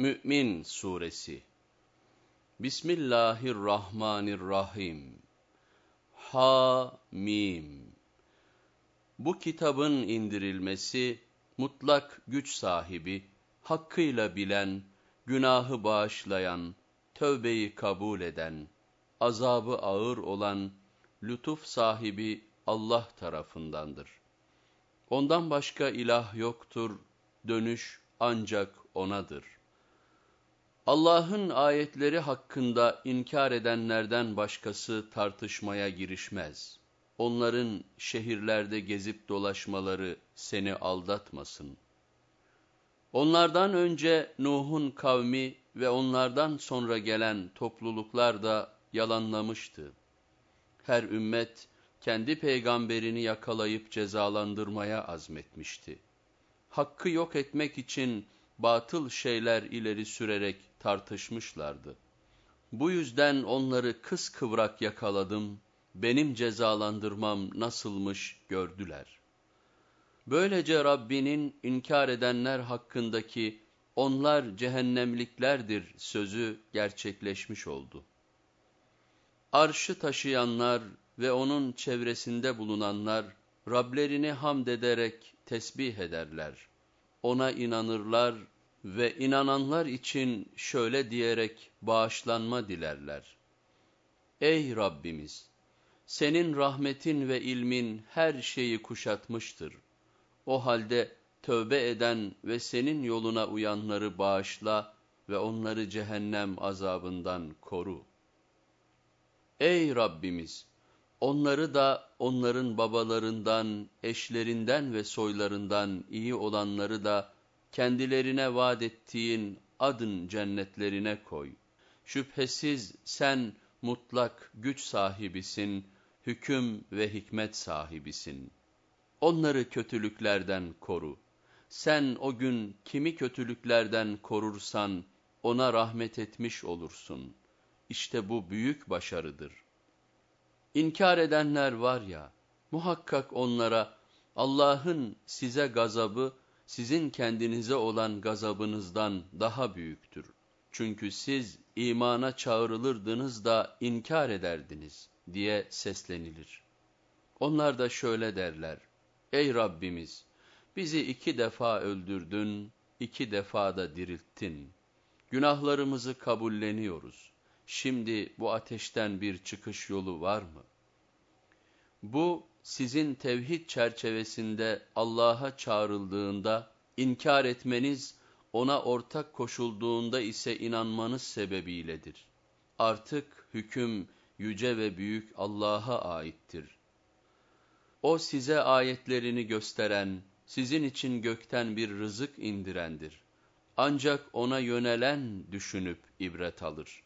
Mü'min Suresi Bismillahirrahmanirrahim Ha-Mim Bu kitabın indirilmesi, mutlak güç sahibi, hakkıyla bilen, günahı bağışlayan, tövbeyi kabul eden, azabı ağır olan, lütuf sahibi Allah tarafındandır. Ondan başka ilah yoktur, dönüş ancak O'nadır. Allah'ın ayetleri hakkında inkar edenlerden başkası tartışmaya girişmez. Onların şehirlerde gezip dolaşmaları seni aldatmasın. Onlardan önce Nuh'un kavmi ve onlardan sonra gelen topluluklar da yalanlamıştı. Her ümmet kendi peygamberini yakalayıp cezalandırmaya azmetmişti. Hakkı yok etmek için batıl şeyler ileri sürerek tartışmışlardı. Bu yüzden onları kıskıvrak yakaladım, benim cezalandırmam nasılmış gördüler. Böylece Rabbinin inkar edenler hakkındaki onlar cehennemliklerdir sözü gerçekleşmiş oldu. Arşı taşıyanlar ve onun çevresinde bulunanlar Rablerini hamd ederek tesbih ederler. Ona inanırlar ve inananlar için şöyle diyerek bağışlanma dilerler. Ey Rabbimiz! Senin rahmetin ve ilmin her şeyi kuşatmıştır. O halde tövbe eden ve senin yoluna uyanları bağışla ve onları cehennem azabından koru. Ey Rabbimiz! Onları da onların babalarından, eşlerinden ve soylarından iyi olanları da kendilerine vaat ettiğin adın cennetlerine koy. Şüphesiz sen mutlak güç sahibisin, hüküm ve hikmet sahibisin. Onları kötülüklerden koru. Sen o gün kimi kötülüklerden korursan ona rahmet etmiş olursun. İşte bu büyük başarıdır. İnkar edenler var ya, muhakkak onlara Allah'ın size gazabı, sizin kendinize olan gazabınızdan daha büyüktür. Çünkü siz imana çağrılırdınız da inkar ederdiniz diye seslenilir. Onlar da şöyle derler, Ey Rabbimiz! Bizi iki defa öldürdün, iki defa da dirilttin. Günahlarımızı kabulleniyoruz. Şimdi bu ateşten bir çıkış yolu var mı? Bu, sizin tevhid çerçevesinde Allah'a çağrıldığında, inkar etmeniz, ona ortak koşulduğunda ise inanmanız sebebiyledir. Artık hüküm yüce ve büyük Allah'a aittir. O size ayetlerini gösteren, sizin için gökten bir rızık indirendir. Ancak ona yönelen düşünüp ibret alır.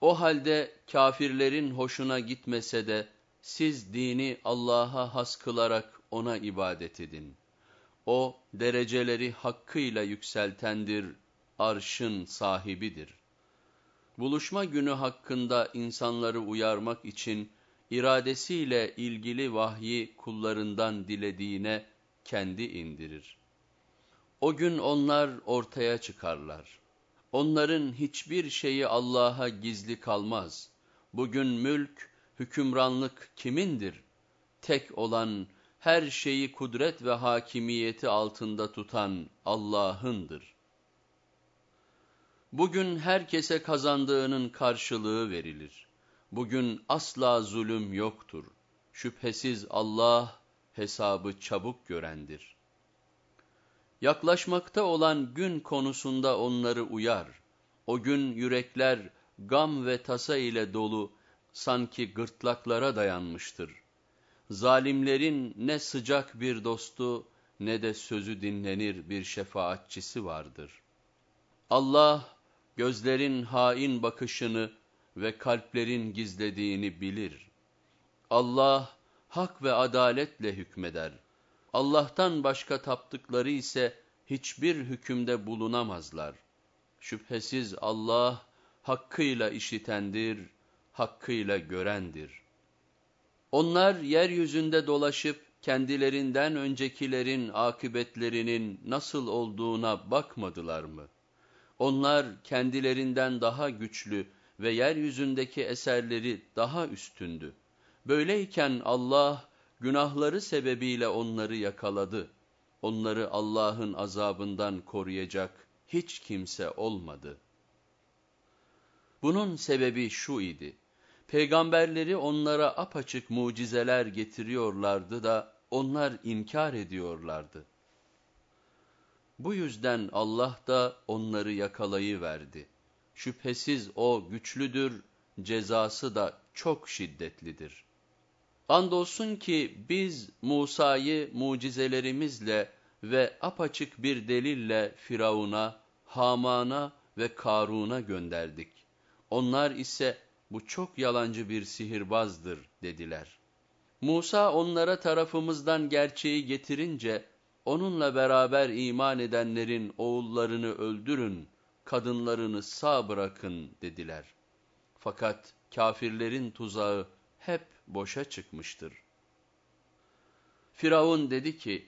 O halde kafirlerin hoşuna gitmese de siz dini Allah'a has kılarak ona ibadet edin. O dereceleri hakkıyla yükseltendir, arşın sahibidir. Buluşma günü hakkında insanları uyarmak için iradesiyle ilgili vahyi kullarından dilediğine kendi indirir. O gün onlar ortaya çıkarlar. Onların hiçbir şeyi Allah'a gizli kalmaz. Bugün mülk, hükümranlık kimindir? Tek olan, her şeyi kudret ve hakimiyeti altında tutan Allah'ındır. Bugün herkese kazandığının karşılığı verilir. Bugün asla zulüm yoktur. Şüphesiz Allah hesabı çabuk görendir. Yaklaşmakta olan gün konusunda onları uyar. O gün yürekler gam ve tasa ile dolu, sanki gırtlaklara dayanmıştır. Zalimlerin ne sıcak bir dostu ne de sözü dinlenir bir şefaatçisi vardır. Allah gözlerin hain bakışını ve kalplerin gizlediğini bilir. Allah hak ve adaletle hükmeder. Allah'tan başka taptıkları ise hiçbir hükümde bulunamazlar. Şüphesiz Allah hakkıyla işitendir, hakkıyla görendir. Onlar yeryüzünde dolaşıp kendilerinden öncekilerin akıbetlerinin nasıl olduğuna bakmadılar mı? Onlar kendilerinden daha güçlü ve yeryüzündeki eserleri daha üstündü. Böyleyken Allah günahları sebebiyle onları yakaladı. Onları Allah'ın azabından koruyacak hiç kimse olmadı. Bunun sebebi şu idi. Peygamberleri onlara apaçık mucizeler getiriyorlardı da onlar inkar ediyorlardı. Bu yüzden Allah da onları yakalayıverdi. Şüphesiz o güçlüdür, cezası da çok şiddetlidir. Andolsun ki biz Musa'yı mucizelerimizle ve apaçık bir delille Firavun'a, Haman'a ve Karun'a gönderdik. Onlar ise bu çok yalancı bir sihirbazdır dediler. Musa onlara tarafımızdan gerçeği getirince, onunla beraber iman edenlerin oğullarını öldürün, kadınlarını sağ bırakın dediler. Fakat kafirlerin tuzağı hep boşa çıkmıştır. Firavun dedi ki,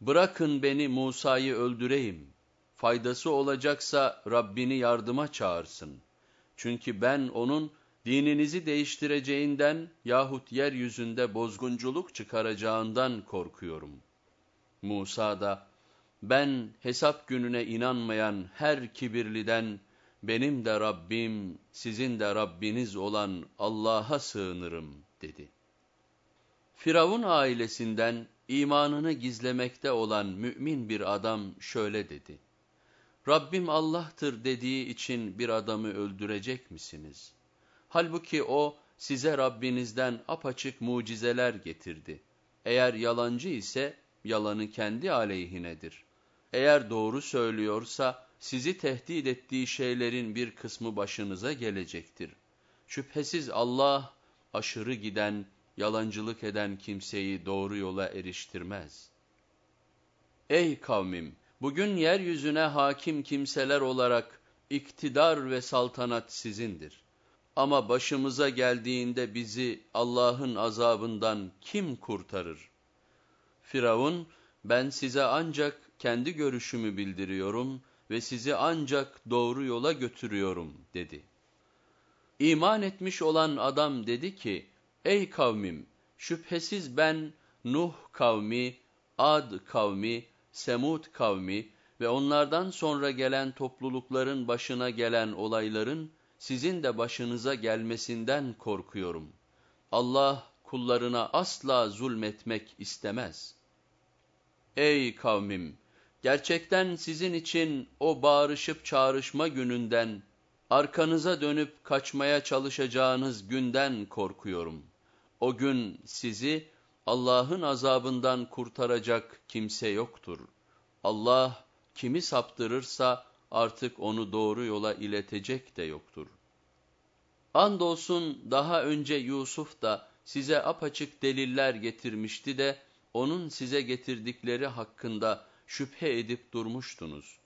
bırakın beni Musa'yı öldüreyim, faydası olacaksa Rabbini yardıma çağırsın. Çünkü ben onun dininizi değiştireceğinden yahut yeryüzünde bozgunculuk çıkaracağından korkuyorum. Musa da, ben hesap gününe inanmayan her kibirliden, benim de Rabbim, sizin de Rabbiniz olan Allah'a sığınırım dedi. Firavun ailesinden imanını gizlemekte olan mümin bir adam şöyle dedi. Rabbim Allah'tır dediği için bir adamı öldürecek misiniz? Halbuki o size Rabbinizden apaçık mucizeler getirdi. Eğer yalancı ise yalanı kendi aleyhinedir. Eğer doğru söylüyorsa sizi tehdit ettiği şeylerin bir kısmı başınıza gelecektir. Şüphesiz Allah aşırı giden, yalancılık eden kimseyi doğru yola eriştirmez. Ey kavmim! Bugün yeryüzüne hakim kimseler olarak iktidar ve saltanat sizindir. Ama başımıza geldiğinde bizi Allah'ın azabından kim kurtarır? Firavun, ben size ancak kendi görüşümü bildiriyorum ve sizi ancak doğru yola götürüyorum dedi. İman etmiş olan adam dedi ki, ey kavmim şüphesiz ben Nuh kavmi, Ad kavmi, Semud kavmi ve onlardan sonra gelen toplulukların başına gelen olayların sizin de başınıza gelmesinden korkuyorum. Allah kullarına asla zulmetmek istemez. Ey kavmim! Gerçekten sizin için o bağırışıp çağrışma gününden, arkanıza dönüp kaçmaya çalışacağınız günden korkuyorum. O gün sizi Allah'ın azabından kurtaracak kimse yoktur. Allah kimi saptırırsa artık onu doğru yola iletecek de yoktur. Andolsun daha önce Yusuf da size apaçık deliller getirmişti de onun size getirdikleri hakkında şüphe edip durmuştunuz.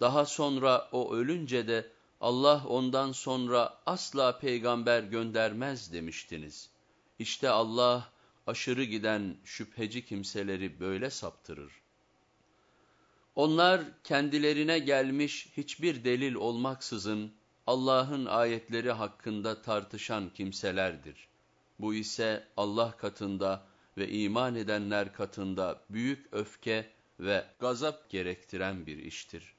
Daha sonra o ölünce de Allah ondan sonra asla peygamber göndermez demiştiniz. İşte Allah aşırı giden şüpheci kimseleri böyle saptırır. Onlar kendilerine gelmiş hiçbir delil olmaksızın Allah'ın ayetleri hakkında tartışan kimselerdir. Bu ise Allah katında ve iman edenler katında büyük öfke ve gazap gerektiren bir iştir.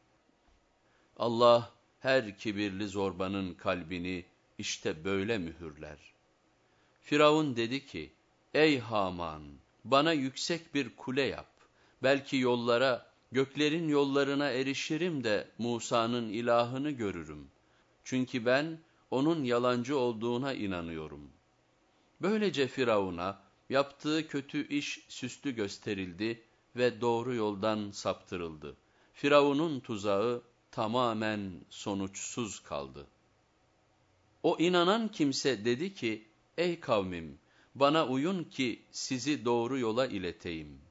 Allah her kibirli zorbanın kalbini işte böyle mühürler. Firavun dedi ki, ey Haman bana yüksek bir kule yap, belki yollara, göklerin yollarına erişirim de Musa'nın ilahını görürüm. Çünkü ben onun yalancı olduğuna inanıyorum. Böylece Firavun'a yaptığı kötü iş süslü gösterildi ve doğru yoldan saptırıldı. Firavun'un tuzağı tamamen sonuçsuz kaldı. O inanan kimse dedi ki, ey kavmim, bana uyun ki sizi doğru yola ileteyim.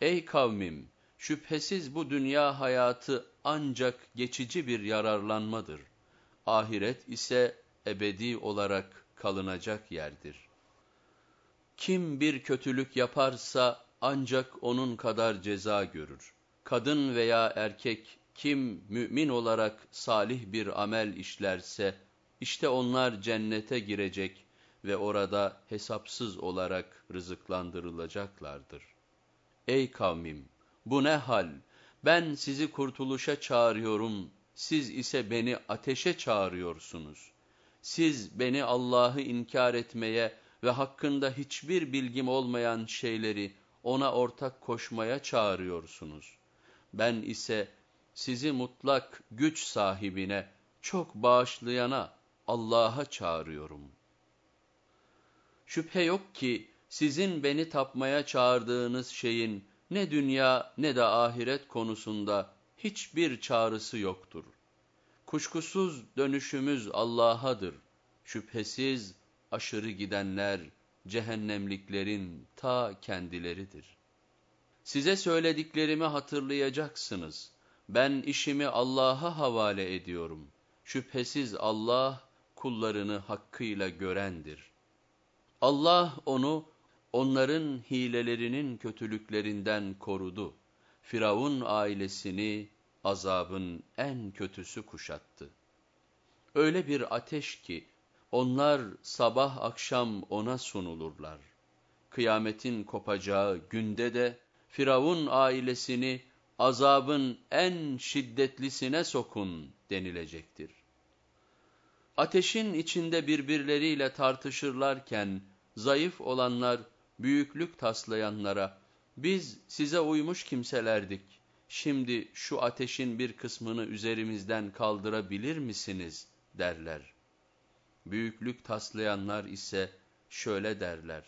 Ey kavmim, şüphesiz bu dünya hayatı ancak geçici bir yararlanmadır. Ahiret ise ebedi olarak kalınacak yerdir. Kim bir kötülük yaparsa ancak onun kadar ceza görür. Kadın veya erkek kim mümin olarak salih bir amel işlerse, işte onlar cennete girecek ve orada hesapsız olarak rızıklandırılacaklardır. Ey kavmim! Bu ne hal? Ben sizi kurtuluşa çağırıyorum, siz ise beni ateşe çağırıyorsunuz. Siz beni Allah'ı inkar etmeye ve hakkında hiçbir bilgim olmayan şeyleri ona ortak koşmaya çağırıyorsunuz. Ben ise sizi mutlak güç sahibine, çok bağışlayana, Allah'a çağırıyorum. Şüphe yok ki sizin beni tapmaya çağırdığınız şeyin ne dünya ne de ahiret konusunda hiçbir çağrısı yoktur. Kuşkusuz dönüşümüz Allah'adır. Şüphesiz aşırı gidenler cehennemliklerin ta kendileridir. Size söylediklerimi hatırlayacaksınız. Ben işimi Allah'a havale ediyorum. Şüphesiz Allah kullarını hakkıyla görendir. Allah onu onların hilelerinin kötülüklerinden korudu. Firavun ailesini azabın en kötüsü kuşattı. Öyle bir ateş ki onlar sabah akşam ona sunulurlar. Kıyametin kopacağı günde de Firavun ailesini azabın en şiddetlisine sokun denilecektir. Ateşin içinde birbirleriyle tartışırlarken zayıf olanlar büyüklük taslayanlara biz size uymuş kimselerdik. Şimdi şu ateşin bir kısmını üzerimizden kaldırabilir misiniz derler. Büyüklük taslayanlar ise şöyle derler.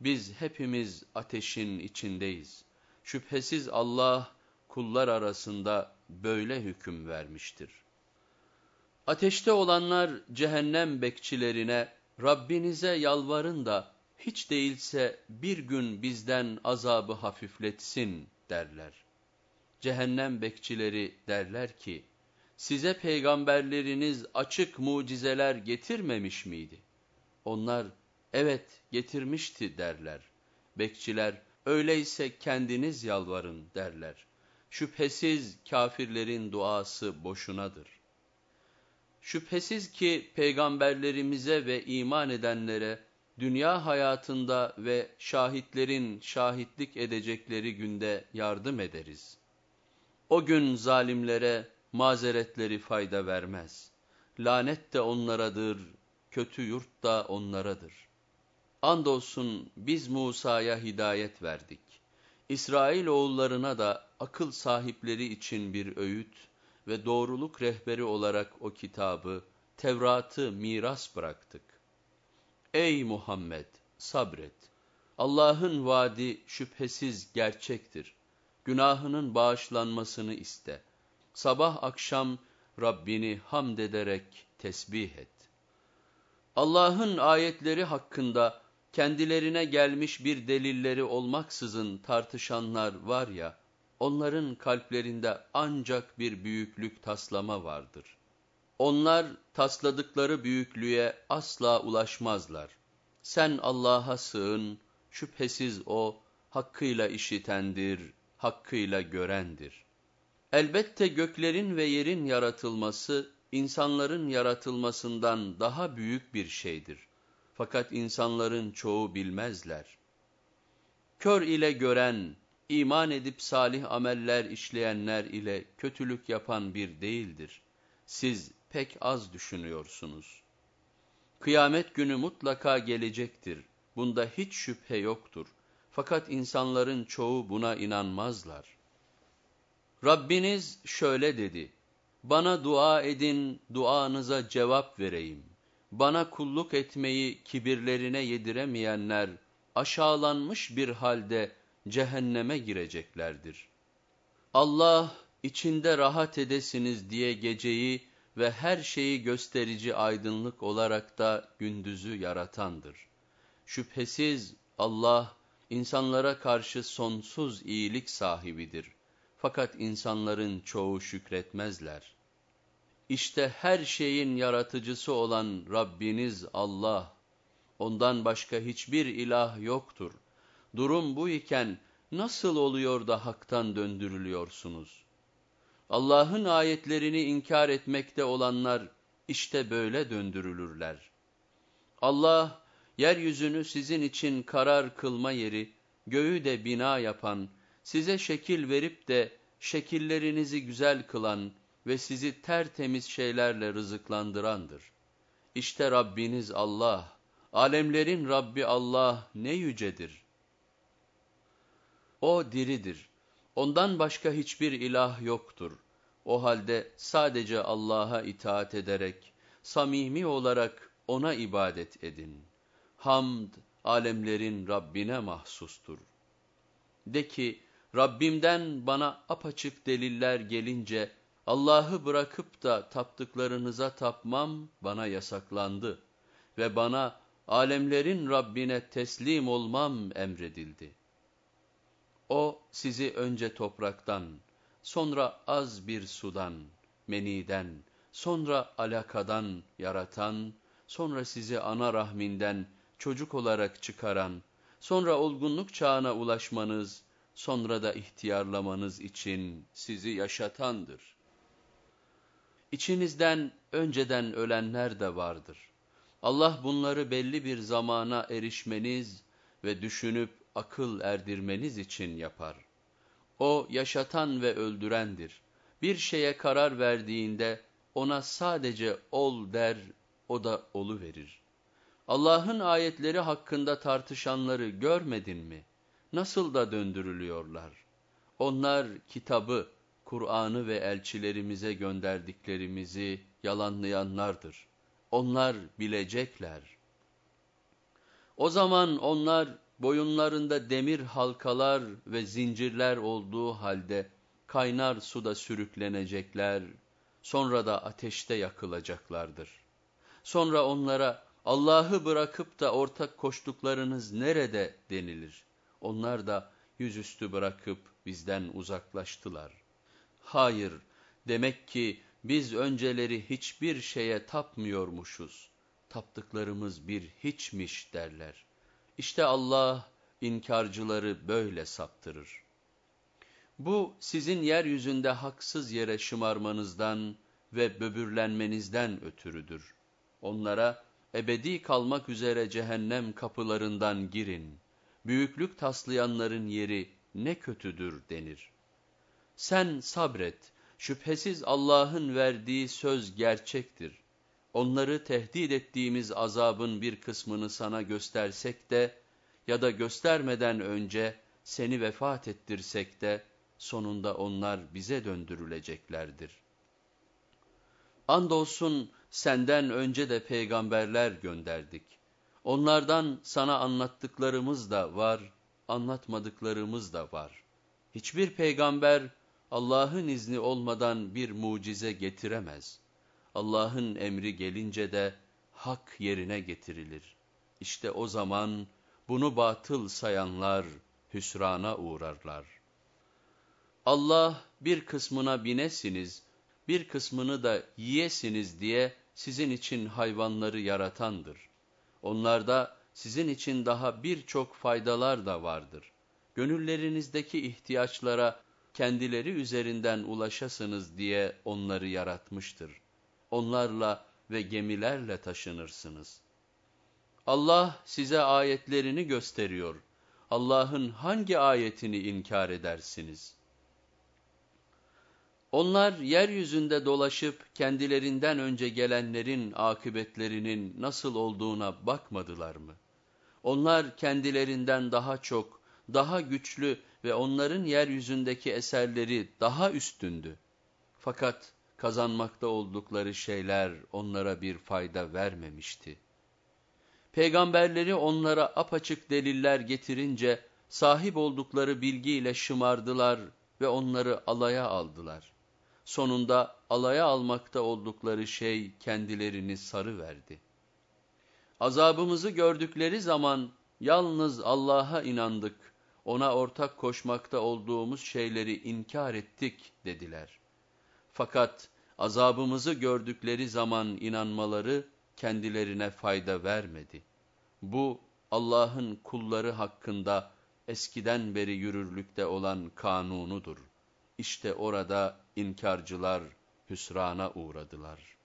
Biz hepimiz ateşin içindeyiz. Şüphesiz Allah kullar arasında böyle hüküm vermiştir. Ateşte olanlar cehennem bekçilerine Rabbinize yalvarın da hiç değilse bir gün bizden azabı hafifletsin derler. Cehennem bekçileri derler ki, size peygamberleriniz açık mucizeler getirmemiş miydi? Onlar, evet getirmişti derler. Bekçiler, öyleyse kendiniz yalvarın derler. Şüphesiz kafirlerin duası boşunadır. Şüphesiz ki peygamberlerimize ve iman edenlere dünya hayatında ve şahitlerin şahitlik edecekleri günde yardım ederiz. O gün zalimlere mazeretleri fayda vermez. Lanet de onlaradır, kötü yurt da onlaradır. Andolsun biz Musa'ya hidayet verdik. İsrail oğullarına da akıl sahipleri için bir öğüt ve doğruluk rehberi olarak o kitabı, Tevrat'ı miras bıraktık. Ey Muhammed! Sabret! Allah'ın vaadi şüphesiz gerçektir. Günahının bağışlanmasını iste. Sabah akşam Rabbini hamd ederek tesbih et. Allah'ın ayetleri hakkında kendilerine gelmiş bir delilleri olmaksızın tartışanlar var ya, onların kalplerinde ancak bir büyüklük taslama vardır. Onlar tasladıkları büyüklüğe asla ulaşmazlar. Sen Allah'a sığın, şüphesiz O hakkıyla işitendir, hakkıyla görendir. Elbette göklerin ve yerin yaratılması, insanların yaratılmasından daha büyük bir şeydir. Fakat insanların çoğu bilmezler. Kör ile gören, iman edip salih ameller işleyenler ile kötülük yapan bir değildir. Siz pek az düşünüyorsunuz. Kıyamet günü mutlaka gelecektir. Bunda hiç şüphe yoktur. Fakat insanların çoğu buna inanmazlar. Rabbiniz şöyle dedi, Bana dua edin, duanıza cevap vereyim. Bana kulluk etmeyi kibirlerine yediremeyenler, aşağılanmış bir halde cehenneme gireceklerdir. Allah, içinde rahat edesiniz diye geceyi ve her şeyi gösterici aydınlık olarak da gündüzü yaratandır. Şüphesiz Allah, insanlara karşı sonsuz iyilik sahibidir. Fakat insanların çoğu şükretmezler. İşte her şeyin yaratıcısı olan Rabbiniz Allah. Ondan başka hiçbir ilah yoktur. Durum bu iken nasıl oluyor da haktan döndürülüyorsunuz? Allah'ın ayetlerini inkar etmekte olanlar işte böyle döndürülürler. Allah, yeryüzünü sizin için karar kılma yeri, göğü de bina yapan, size şekil verip de şekillerinizi güzel kılan ve sizi tertemiz şeylerle rızıklandırandır. İşte Rabbiniz Allah, alemlerin Rabbi Allah ne yücedir. O diridir. Ondan başka hiçbir ilah yoktur. O halde sadece Allah'a itaat ederek, samimi olarak O'na ibadet edin. Hamd, alemlerin Rabbine mahsustur. De ki, Rabbimden bana apaçık deliller gelince, Allah'ı bırakıp da taptıklarınıza tapmam bana yasaklandı ve bana alemlerin Rabbine teslim olmam emredildi. O sizi önce topraktan, sonra az bir sudan, meniden, sonra alakadan yaratan, sonra sizi ana rahminden çocuk olarak çıkaran, sonra olgunluk çağına ulaşmanız, sonra da ihtiyarlamanız için sizi yaşatandır. İçinizden önceden ölenler de vardır. Allah bunları belli bir zamana erişmeniz ve düşünüp akıl erdirmeniz için yapar. O yaşatan ve öldürendir. Bir şeye karar verdiğinde ona sadece ol der, o da olu verir. Allah'ın ayetleri hakkında tartışanları görmedin mi? Nasıl da döndürülüyorlar? Onlar kitabı, Kur'an'ı ve elçilerimize gönderdiklerimizi yalanlayanlardır. Onlar bilecekler. O zaman onlar boyunlarında demir halkalar ve zincirler olduğu halde kaynar suda sürüklenecekler, sonra da ateşte yakılacaklardır. Sonra onlara Allah'ı bırakıp da ortak koştuklarınız nerede denilir. Onlar da yüzüstü bırakıp bizden uzaklaştılar. Hayır, demek ki biz önceleri hiçbir şeye tapmıyormuşuz. Taptıklarımız bir hiçmiş derler. İşte Allah inkarcıları böyle saptırır. Bu sizin yeryüzünde haksız yere şımarmanızdan ve böbürlenmenizden ötürüdür. Onlara ebedi kalmak üzere cehennem kapılarından girin. Büyüklük taslayanların yeri ne kötüdür denir. Sen sabret, şüphesiz Allah'ın verdiği söz gerçektir. Onları tehdit ettiğimiz azabın bir kısmını sana göstersek de ya da göstermeden önce seni vefat ettirsek de sonunda onlar bize döndürüleceklerdir. Andolsun senden önce de peygamberler gönderdik. Onlardan sana anlattıklarımız da var, anlatmadıklarımız da var. Hiçbir peygamber Allah'ın izni olmadan bir mucize getiremez. Allah'ın emri gelince de hak yerine getirilir. İşte o zaman bunu batıl sayanlar hüsrana uğrarlar. Allah bir kısmına binesiniz, bir kısmını da yiyesiniz diye sizin için hayvanları yaratandır. Onlarda sizin için daha birçok faydalar da vardır. Gönüllerinizdeki ihtiyaçlara kendileri üzerinden ulaşasınız diye onları yaratmıştır. Onlarla ve gemilerle taşınırsınız. Allah size ayetlerini gösteriyor. Allah'ın hangi ayetini inkar edersiniz? Onlar yeryüzünde dolaşıp kendilerinden önce gelenlerin akıbetlerinin nasıl olduğuna bakmadılar mı? Onlar kendilerinden daha çok, daha güçlü ve onların yeryüzündeki eserleri daha üstündü. Fakat kazanmakta oldukları şeyler onlara bir fayda vermemişti. Peygamberleri onlara apaçık deliller getirince sahip oldukları bilgiyle şımardılar ve onları alaya aldılar. Sonunda alaya almakta oldukları şey kendilerini sarı verdi. Azabımızı gördükleri zaman yalnız Allah'a inandık, ona ortak koşmakta olduğumuz şeyleri inkar ettik dediler. Fakat azabımızı gördükleri zaman inanmaları kendilerine fayda vermedi. Bu Allah'ın kulları hakkında eskiden beri yürürlükte olan kanunudur. İşte orada inkarcılar hüsrana uğradılar.''